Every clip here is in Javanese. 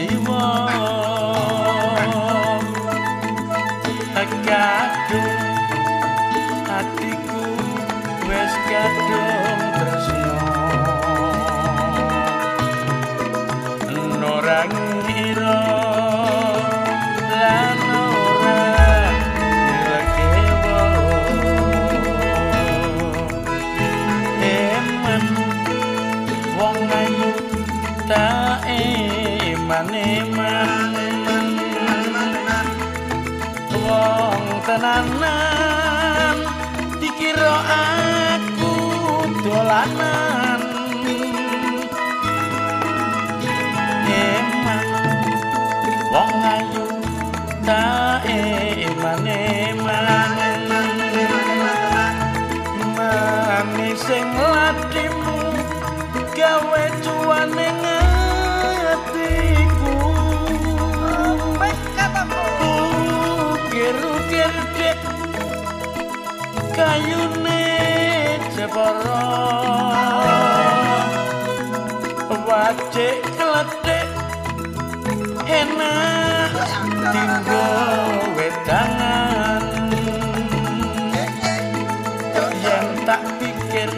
kuciwa kadung hatiku wis kadung tresno norangira lan ora lekewo eman wong ayu tak eman-eman wong tenanan dikira aku dolanan. Eman wong ayu tak eman-eman manis sing latimu gawe cuane ngatiku ukir-ukir dek kayune jepara. Wajik kletik enak tinggo wedangan. Yen tak pikir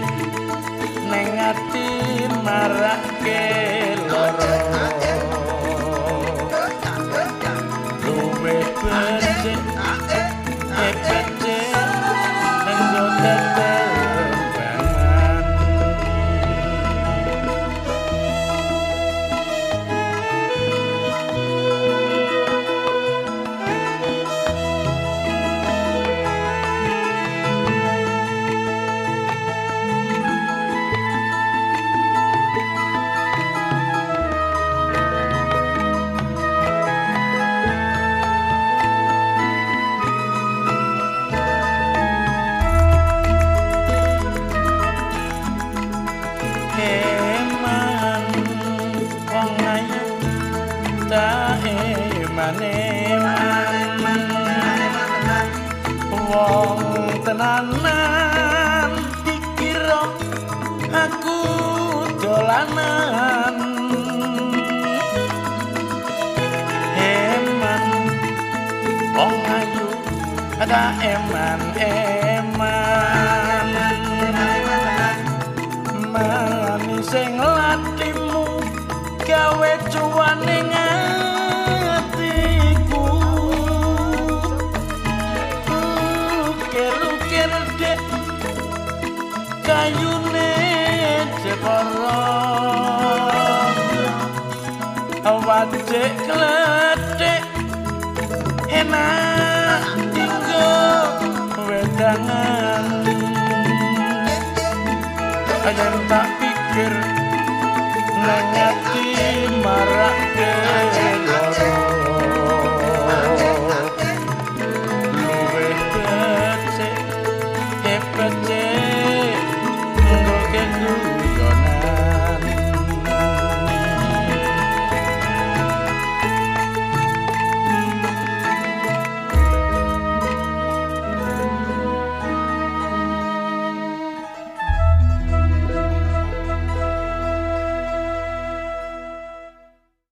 neng ati marake loro eman wong ayu ta eman-eman wong tenanan dikira aku dolanan. Eman wong ayu ada eman-eman wajik kletik enak tinggo wedangan. Ayen tak pikir nang ati marak